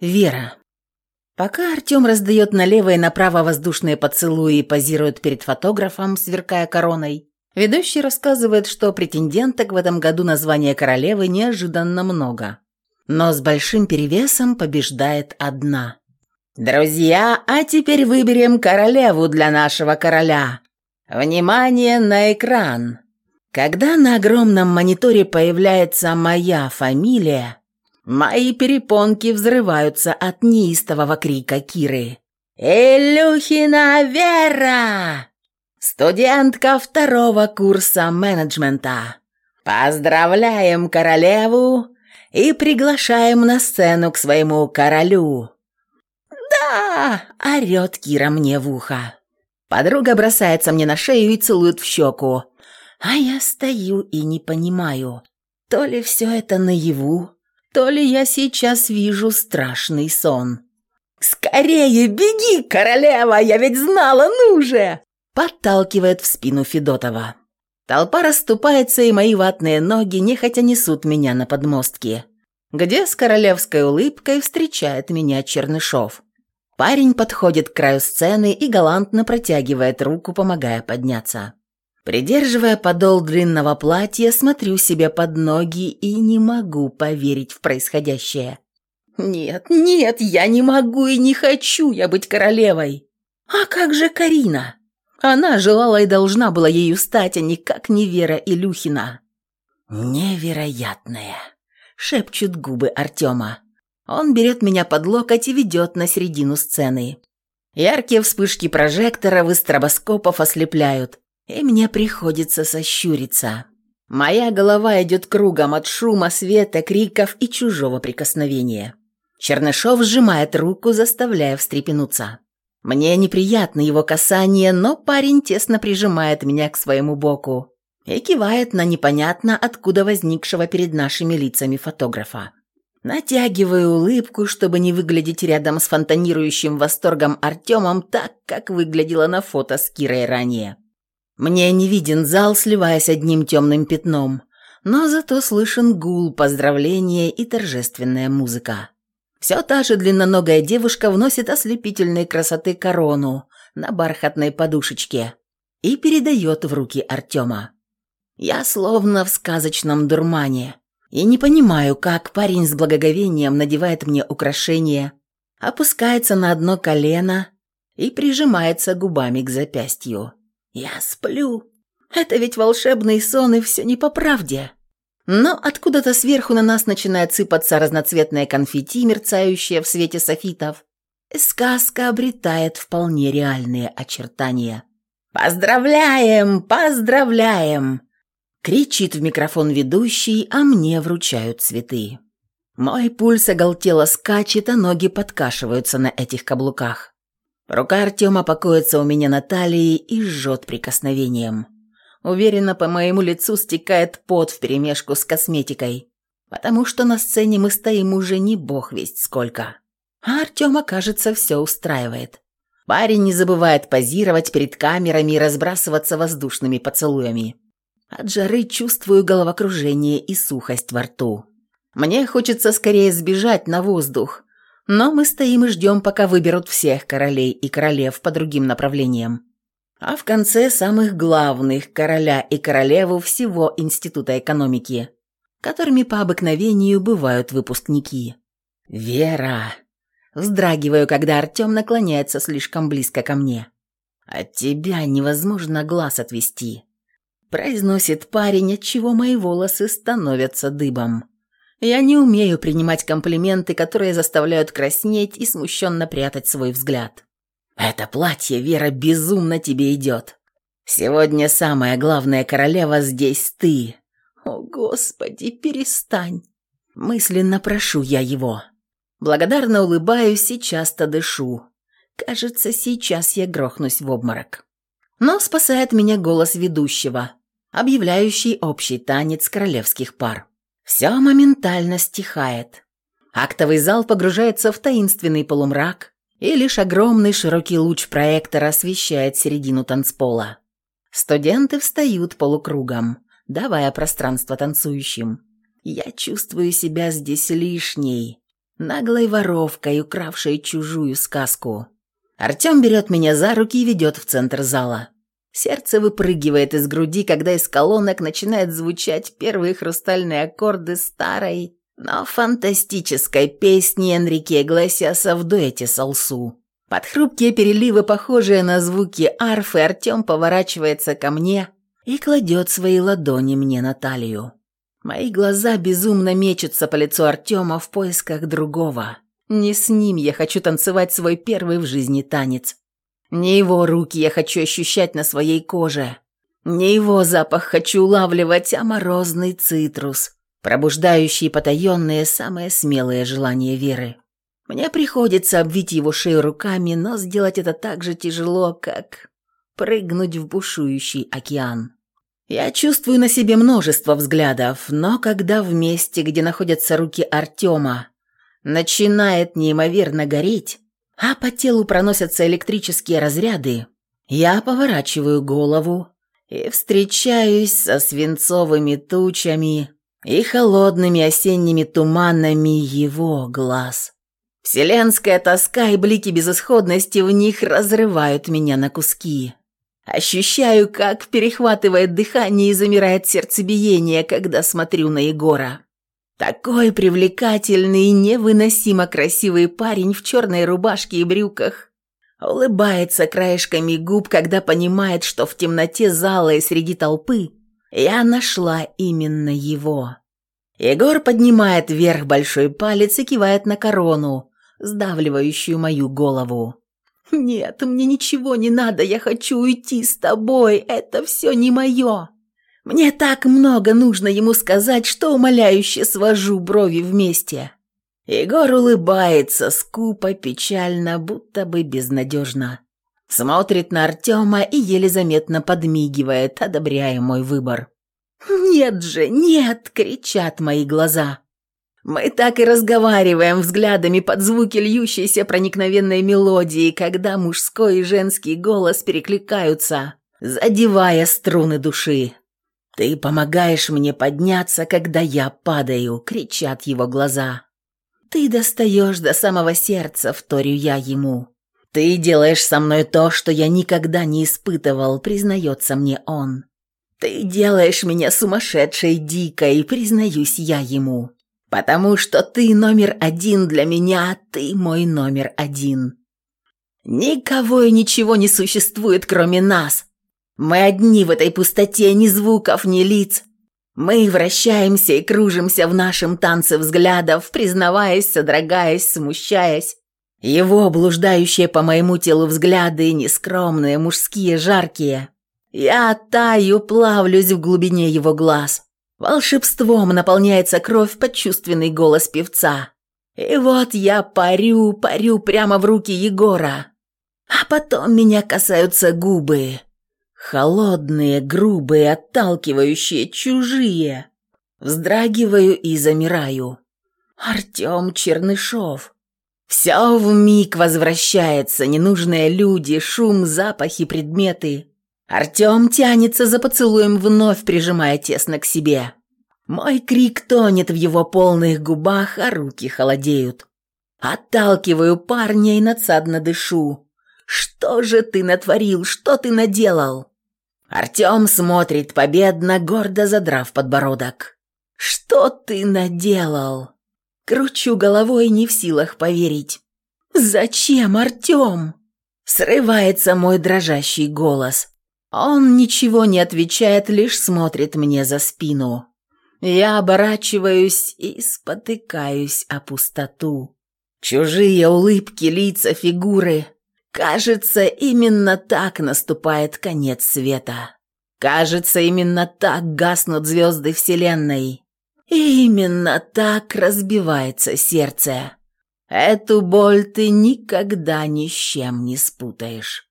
Вера. Пока Артем раздает налево и направо воздушные поцелуи и позирует перед фотографом, сверкая короной, ведущий рассказывает, что претенденток в этом году на звание королевы неожиданно много. Но с большим перевесом побеждает одна. «Друзья, а теперь выберем королеву для нашего короля. Внимание на экран!» Когда на огромном мониторе появляется моя фамилия, мои перепонки взрываются от неистового крика Киры. «Илюхина Вера! Студентка второго курса менеджмента! Поздравляем королеву и приглашаем на сцену к своему королю!» «Да!» – орёт Кира мне в ухо. Подруга бросается мне на шею и целует в щеку. А я стою и не понимаю, то ли все это наяву, то ли я сейчас вижу страшный сон. «Скорее беги, королева, я ведь знала, ну же!» Подталкивает в спину Федотова. Толпа расступается, и мои ватные ноги нехотя несут меня на подмостки, где с королевской улыбкой встречает меня Чернышов. Парень подходит к краю сцены и галантно протягивает руку, помогая подняться. Придерживая подол длинного платья, смотрю себе под ноги и не могу поверить в происходящее. «Нет, нет, я не могу и не хочу я быть королевой. А как же Карина? Она желала и должна была ею стать, а никак не Вера Илюхина». «Невероятное!» — шепчут губы Артема. Он берет меня под локоть и ведет на середину сцены. Яркие вспышки прожекторов и стробоскопов ослепляют и мне приходится сощуриться. Моя голова идет кругом от шума, света, криков и чужого прикосновения. Чернышов сжимает руку, заставляя встрепенуться. Мне неприятно его касание, но парень тесно прижимает меня к своему боку и кивает на непонятно откуда возникшего перед нашими лицами фотографа. Натягиваю улыбку, чтобы не выглядеть рядом с фонтанирующим восторгом Артемом так, как выглядела на фото с Кирой ранее. Мне не виден зал, сливаясь одним темным пятном, но зато слышен гул, поздравления и торжественная музыка. Все та же длинноногая девушка вносит ослепительной красоты корону на бархатной подушечке и передает в руки Артема. Я словно в сказочном дурмане и не понимаю, как парень с благоговением надевает мне украшение, опускается на одно колено и прижимается губами к запястью. Я сплю. Это ведь волшебный сон, и все не по правде. Но откуда-то сверху на нас начинает сыпаться разноцветное конфетти, мерцающее в свете софитов. Сказка обретает вполне реальные очертания. «Поздравляем! Поздравляем!» Кричит в микрофон ведущий, а мне вручают цветы. Мой пульс оголтело скачет, а ноги подкашиваются на этих каблуках. Рука Артема покоится у меня на талии и жжет прикосновением. Уверенно по моему лицу стекает пот вперемешку с косметикой, потому что на сцене мы стоим уже не бог весть сколько. А Артема, кажется, все устраивает. Парень не забывает позировать перед камерами и разбрасываться воздушными поцелуями. От жары чувствую головокружение и сухость во рту. Мне хочется скорее сбежать на воздух, но мы стоим и ждем, пока выберут всех королей и королев по другим направлениям. А в конце самых главных короля и королеву всего Института экономики, которыми по обыкновению бывают выпускники. «Вера!» Вздрагиваю, когда Артем наклоняется слишком близко ко мне. «От тебя невозможно глаз отвести», – произносит парень, от чего мои волосы становятся дыбом. Я не умею принимать комплименты, которые заставляют краснеть и смущенно прятать свой взгляд. Это платье, Вера, безумно тебе идет. Сегодня самая главная королева здесь ты. О, Господи, перестань. Мысленно прошу я его. Благодарно улыбаюсь и часто дышу. Кажется, сейчас я грохнусь в обморок. Но спасает меня голос ведущего, объявляющий общий танец королевских пар. Все моментально стихает. Актовый зал погружается в таинственный полумрак, и лишь огромный широкий луч проектора освещает середину танцпола. Студенты встают полукругом, давая пространство танцующим. Я чувствую себя здесь лишней, наглой воровкой, укравшей чужую сказку. Артем берет меня за руки и ведет в центр зала. Сердце выпрыгивает из груди, когда из колонок начинают звучать первые хрустальные аккорды старой, но фантастической песни Энрике Иглесиаса в дуэте с. Под хрупкие переливы, похожие на звуки арфы, Артем поворачивается ко мне и кладет свои ладони мне на талию. Мои глаза безумно мечутся по лицу Артема в поисках другого. Не с ним я хочу танцевать свой первый в жизни танец. Не его руки я хочу ощущать на своей коже. Не его запах хочу улавливать, а морозный цитрус, пробуждающий потаенные самые смелые желания Веры. Мне приходится обвить его шею руками, но сделать это так же тяжело, как прыгнуть в бушующий океан. Я чувствую на себе множество взглядов, но когда в месте, где находятся руки Артема, начинает неимоверно гореть, а по телу проносятся электрические разряды, я поворачиваю голову и встречаюсь со свинцовыми тучами и холодными осенними туманами его глаз. Вселенская тоска и блики безысходности в них разрывают меня на куски. Ощущаю, как перехватывает дыхание и замирает сердцебиение, когда смотрю на Егора. Такой привлекательный и невыносимо красивый парень в черной рубашке и брюках. Улыбается краешками губ, когда понимает, что в темноте зала и среди толпы я нашла именно его. Егор поднимает вверх большой палец и кивает на корону, сдавливающую мою голову. «Нет, мне ничего не надо, я хочу уйти с тобой, это все не мое!» Мне так много нужно ему сказать, что умоляюще свожу брови вместе. Егор улыбается, скупо, печально, будто бы безнадежно. Смотрит на Артема и еле заметно подмигивает, одобряя мой выбор. «Нет же, нет!» — кричат мои глаза. Мы так и разговариваем взглядами под звуки льющейся проникновенной мелодии, когда мужской и женский голос перекликаются, задевая струны души. «Ты помогаешь мне подняться, когда я падаю», — кричат его глаза. «Ты достаешь до самого сердца», — вторю я ему. «Ты делаешь со мной то, что я никогда не испытывал», — признается мне он. «Ты делаешь меня сумасшедшей, дикой», — признаюсь я ему. «Потому что ты номер один для меня, а ты мой номер один». Никого и ничего не существует, кроме нас. Мы одни в этой пустоте, ни звуков, ни лиц. Мы вращаемся и кружимся в нашем танце взглядов, признаваясь, содрогаясь, смущаясь. Его блуждающие по моему телу взгляды, нескромные, мужские, жаркие. Я таю, плавлюсь в глубине его глаз. Волшебством наполняется кровь под чувственный голос певца. И вот я парю, парю прямо в руки Егора. А потом меня касаются губы. Холодные, грубые, отталкивающие, чужие. Вздрагиваю и замираю. Артем Чернышов. Все вмиг возвращается, ненужные люди, шум, запахи, предметы. Артем тянется за поцелуем, вновь прижимая тесно к себе. Мой крик тонет в его полных губах, а руки холодеют. Отталкиваю парня и надсадно дышу. «Что же ты натворил? Что ты наделал?» Артем смотрит победно, гордо задрав подбородок. «Что ты наделал?» Кручу головой, не в силах поверить. «Зачем, Артем?» Срывается мой дрожащий голос. Он ничего не отвечает, лишь смотрит мне за спину. Я оборачиваюсь и спотыкаюсь о пустоту. Чужие улыбки, лица, фигуры. Кажется, именно так наступает конец света. Кажется, именно так гаснут звезды Вселенной. И именно так разбивается сердце. Эту боль ты никогда ни с чем не спутаешь.